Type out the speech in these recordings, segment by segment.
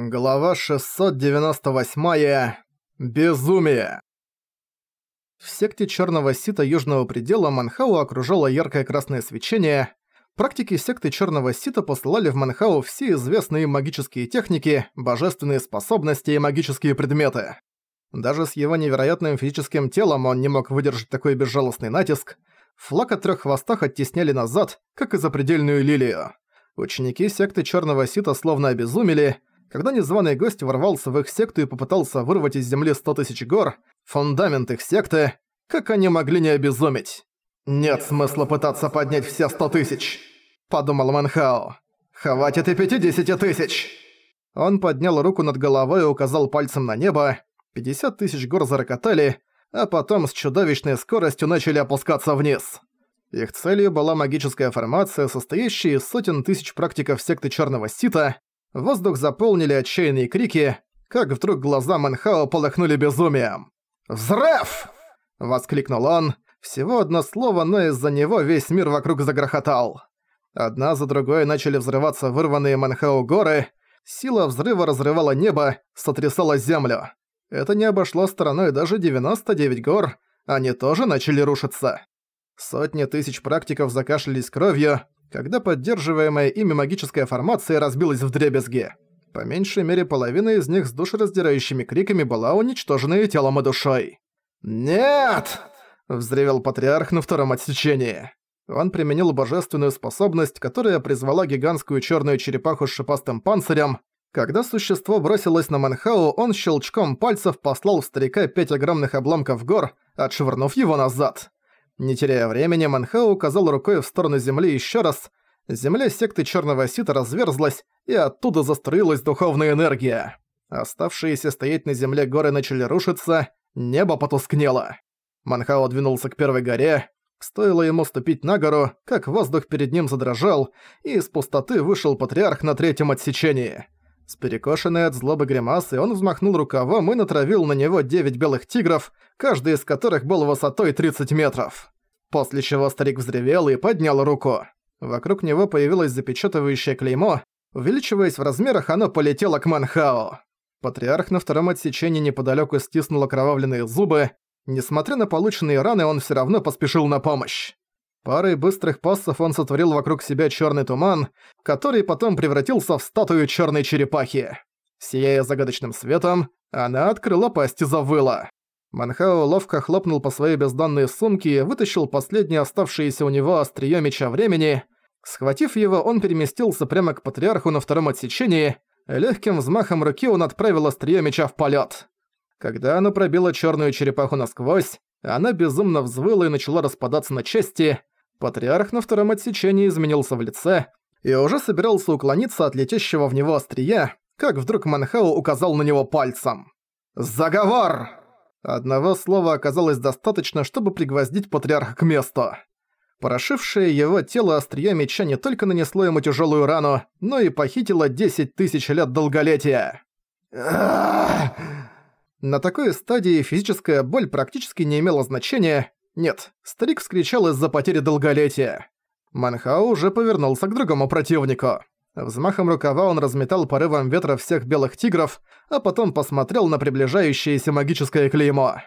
Глава 698. Безумие. В секте Черного Сита Южного Предела Манхау окружало яркое красное свечение. Практики секты Черного Сита посылали в Манхау все известные магические техники, божественные способности и магические предметы. Даже с его невероятным физическим телом он не мог выдержать такой безжалостный натиск. Флаг о трёх хвостах оттесняли назад, как и запредельную лилию. Ученики секты Черного Сита словно обезумели, когда незваный гость ворвался в их секту и попытался вырвать из земли сто тысяч гор, фундамент их секты, как они могли не обезумить? «Нет смысла пытаться поднять все сто тысяч», — подумал Манхао. «Хватит и пятидесяти тысяч!» Он поднял руку над головой и указал пальцем на небо. Пятьдесят тысяч гор зарокотали, а потом с чудовищной скоростью начали опускаться вниз. Их целью была магическая формация, состоящая из сотен тысяч практиков секты Черного Сита, Воздух заполнили отчаянные крики, как вдруг глаза Манхао полыхнули безумием. «Взрыв!» — воскликнул он. Всего одно слово, но из-за него весь мир вокруг загрохотал. Одна за другой начали взрываться вырванные Манхао горы. Сила взрыва разрывала небо, сотрясала землю. Это не обошло стороной даже 99 гор, они тоже начали рушиться. Сотни тысяч практиков закашлялись кровью, когда поддерживаемая ими магическая формация разбилась в дребезги. По меньшей мере половина из них с душераздирающими криками была уничтожена и телом и душой. «Нет!» – взревел патриарх на втором отсечении. Он применил божественную способность, которая призвала гигантскую черную черепаху с шипастым панцирем. Когда существо бросилось на Манхау, он щелчком пальцев послал в старика пять огромных обломков гор, отшвырнув его назад. Не теряя времени, Манхау указал рукой в сторону земли еще раз. Земля секты Черного Сита разверзлась, и оттуда застроилась духовная энергия. Оставшиеся стоять на земле горы начали рушиться, небо потускнело. Манхао двинулся к первой горе. Стоило ему ступить на гору, как воздух перед ним задрожал, и из пустоты вышел патриарх на третьем отсечении. С перекошенной от злобы гримасой он взмахнул рукавом и натравил на него девять белых тигров, каждый из которых был высотой 30 метров. После чего старик взревел и поднял руку. Вокруг него появилось запечатывающее клеймо. Увеличиваясь в размерах, оно полетело к Манхао. Патриарх на втором отсечении неподалеку стиснул окровавленные зубы. Несмотря на полученные раны, он все равно поспешил на помощь. Парой быстрых пассов он сотворил вокруг себя черный туман, который потом превратился в статую черной черепахи. Сияя загадочным светом, она открыла пасть и завыла. Манхао ловко хлопнул по своей бездонной сумке и вытащил последнее оставшееся у него острие меча времени. Схватив его, он переместился прямо к патриарху на втором отсечении. Легким взмахом руки он отправил острие меча в полет. Когда оно пробило черную черепаху насквозь, она безумно взвыла и начала распадаться на части. Патриарх на втором отсечении изменился в лице и уже собирался уклониться от летящего в него острия, как вдруг Манхау указал на него пальцем. «Заговор!» Одного слова оказалось достаточно, чтобы пригвоздить патриарха к месту. Порошившее его тело острия меча не только нанесло ему тяжелую рану, но и похитило 10 тысяч лет долголетия. На такой стадии физическая боль практически не имела значения. Нет, старик вскричал из-за потери долголетия. Манхау уже повернулся к другому противнику. Взмахом рукава он разметал порывом ветра всех белых тигров, а потом посмотрел на приближающееся магическое клеймо.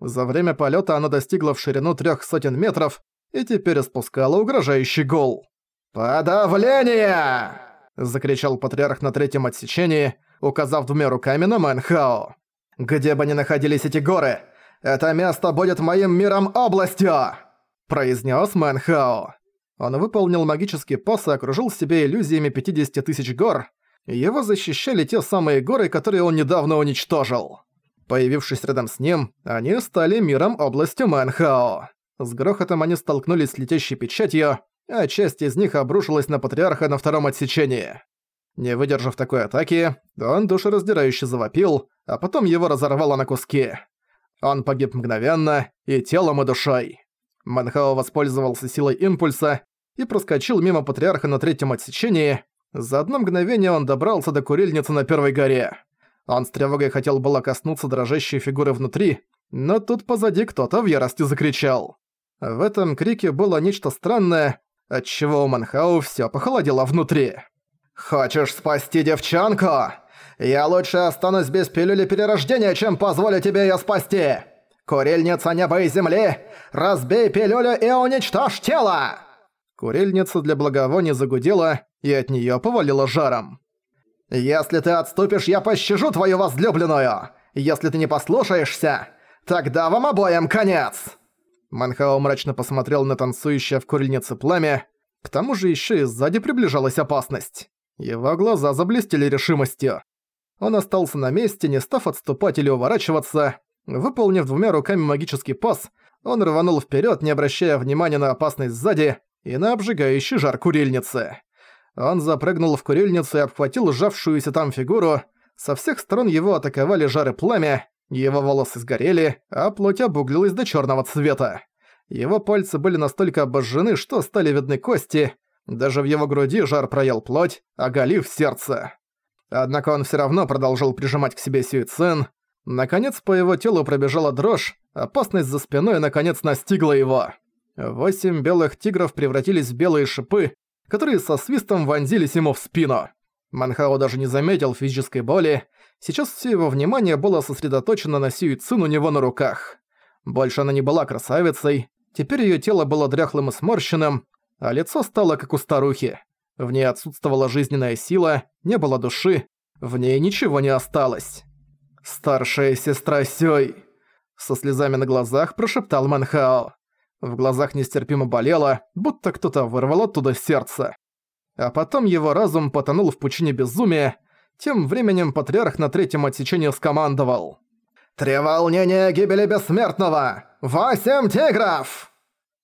За время полета оно достигло в ширину трех сотен метров и теперь спускало угрожающий гол. «Подавление!» – закричал патриарх на третьем отсечении, указав двумя руками на Мэнхао. «Где бы ни находились эти горы, это место будет моим миром областью!» – произнес Мэнхао. Он выполнил магический пас и окружил себя иллюзиями 50 тысяч гор. Его защищали те самые горы, которые он недавно уничтожил. Появившись рядом с ним, они стали миром области Мэнхао. С грохотом они столкнулись с летящей печатью, а часть из них обрушилась на Патриарха на втором отсечении. Не выдержав такой атаки, он душераздирающе завопил, а потом его разорвало на куски. Он погиб мгновенно, и телом, и душой. Манхао воспользовался силой импульса и проскочил мимо Патриарха на третьем отсечении. За одно мгновение он добрался до курильницы на первой горе. Он с тревогой хотел было коснуться дрожащей фигуры внутри, но тут позади кто-то в ярости закричал. В этом крике было нечто странное, отчего у Манхау всё похолодело внутри. «Хочешь спасти девчонку? Я лучше останусь без пилюли перерождения, чем позволю тебе её спасти! Курильница неба и земли, разбей пилюлю и уничтожь тело!» Курильница для благовония загудела, и от неё повалило жаром. «Если ты отступишь, я пощажу твою возлюбленную! Если ты не послушаешься, тогда вам обоим конец!» Манхао мрачно посмотрел на танцующее в курильнице пламя, к тому же ещё и сзади приближалась опасность. Его глаза заблестели решимостью. Он остался на месте, не став отступать или уворачиваться. Выполнив двумя руками магический пас, он рванул вперед, не обращая внимания на опасность сзади и на обжигающий жар курильницы. Он запрыгнул в курильницу и обхватил сжавшуюся там фигуру. Со всех сторон его атаковали жары пламя, его волосы сгорели, а плоть обуглилась до черного цвета. Его пальцы были настолько обожжены, что стали видны кости, даже в его груди жар проел плоть, оголив сердце. Однако он все равно продолжил прижимать к себе Сюицин. Наконец по его телу пробежала дрожь, опасность за спиной наконец настигла его. Восемь белых тигров превратились в белые шипы, которые со свистом вонзились ему в спину. Манхао даже не заметил физической боли, сейчас все его внимание было сосредоточено на Сюицин у него на руках. Больше она не была красавицей, теперь ее тело было дряхлым и сморщенным, а лицо стало как у старухи. В ней отсутствовала жизненная сила, не было души, в ней ничего не осталось. «Старшая сестра Сёй!» Со слезами на глазах прошептал Манхао. В глазах нестерпимо болело, будто кто-то вырвал оттуда сердце. А потом его разум потонул в пучине безумия, тем временем патриарх на третьем отсечении скомандовал. «Треволнение гибели бессмертного! Восемь тигров!»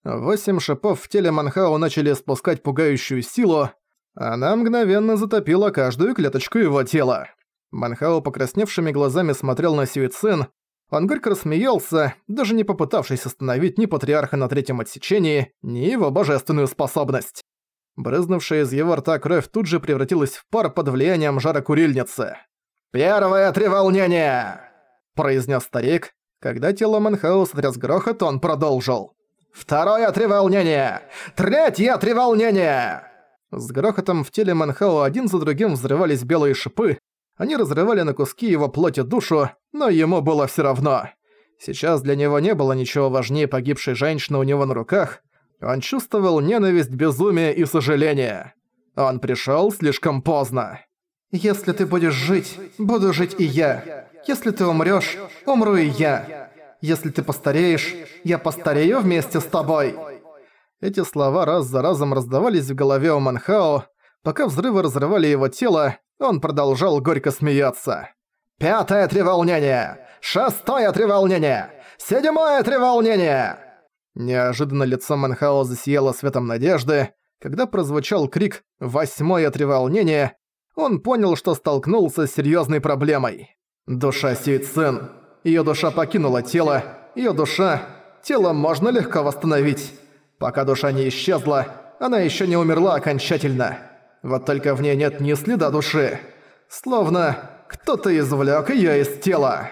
Восемь шипов в теле Манхао начали спускать пугающую силу, она мгновенно затопила каждую клеточку его тела. Манхао покрасневшими глазами смотрел на Сюицин, он горько рассмеялся, даже не попытавшись остановить ни патриарха на третьем отсечении, ни его божественную способность. Брызнувшая из его рта кровь тут же превратилась в пар под влиянием жара курильницы. «Первое треволнение!» – произнес старик. Когда тело Манхао сотряс грохот, он продолжил. «Второе треволнение! Третье треволнение!» С грохотом в теле Манхао один за другим взрывались белые шипы, они разрывали на куски его плоть и душу, но ему было всё равно. Сейчас для него не было ничего важнее погибшей женщины у него на руках. Он чувствовал ненависть, безумие и сожаление. Он пришёл слишком поздно. «Если ты будешь жить, буду жить и я. Если ты умрёшь, умру и я. Если ты постареешь, я постарею вместе с тобой». Эти слова раз за разом раздавались в голове у Манхао. Пока взрывы разрывали его тело, он продолжал горько смеяться. «Пятое треволнение! Шестое треволнение! Седьмое треволнение!» Неожиданно лицо Манхао засияло светом надежды. Когда прозвучал крик «Восьмое треволнение», он понял, что столкнулся с серьезной проблемой. Душа Сюйцин. Ее душа покинула тело. Ее душа... Тело можно легко восстановить. Пока душа не исчезла, она еще не умерла окончательно. Вот только в ней нет ни следа души. Словно кто-то извлек ее из тела.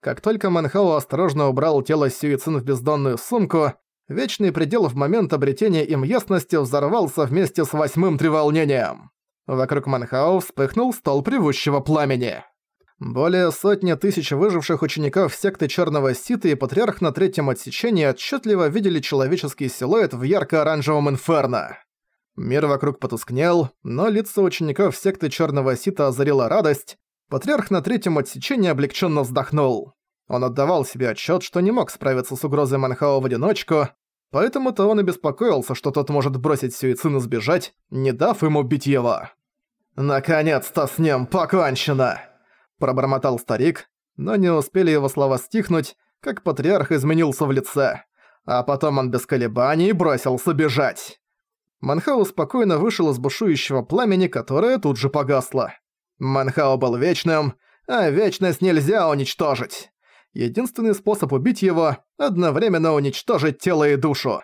Как только Манхао осторожно убрал тело Сюицин в бездонную сумку, Вечный предел в момент обретения им ясности взорвался вместе с восьмым треволнением. Вокруг Манхао вспыхнул стол привущего пламени. Более сотни тысяч выживших учеников секты Черного Сита и Патриарх на третьем отсечении отчетливо видели человеческий силуэт в ярко-оранжевом инферно. Мир вокруг потускнел, но лица учеников секты Черного Сита озарила радость. Патриарх на третьем отсечении облегченно вздохнул. Он отдавал себе отчет, что не мог справиться с угрозой Манхао в одиночку, поэтому-то он и беспокоился, что тот может бросить Сюицин и сбежать, не дав ему бить его. «Наконец-то с ним покончено!» Пробормотал старик, но не успели его слова стихнуть, как патриарх изменился в лице. А потом он без колебаний бросился бежать. Манхао спокойно вышел из бушующего пламени, которое тут же погасло. Манхао был вечным, а вечность нельзя уничтожить. Единственный способ убить его – одновременно уничтожить тело и душу.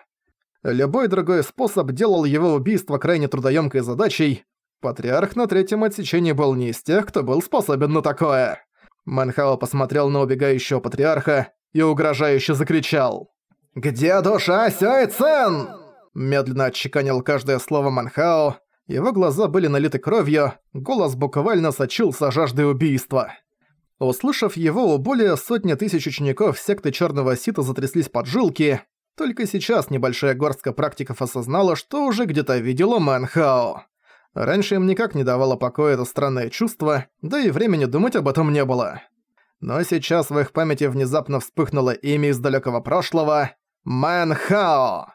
Любой другой способ делал его убийство крайне трудоемкой задачей, Патриарх на третьем отсечении был не из тех, кто был способен на такое. Манхао посмотрел на убегающего патриарха и угрожающе закричал. «Где душа Сюэцен?» Медленно отчеканил каждое слово Манхао. Его глаза были налиты кровью, голос буквально сочился жаждой убийства. Услышав его, у более сотни тысяч учеников секты Черного Сита затряслись поджилки. Только сейчас небольшая горстка практиков осознала, что уже где-то видела Мэнхао. Раньше им никак не давало покоя это странное чувство, да и времени думать об этом не было. Но сейчас в их памяти внезапно вспыхнуло имя из далекого прошлого – Мэнхао.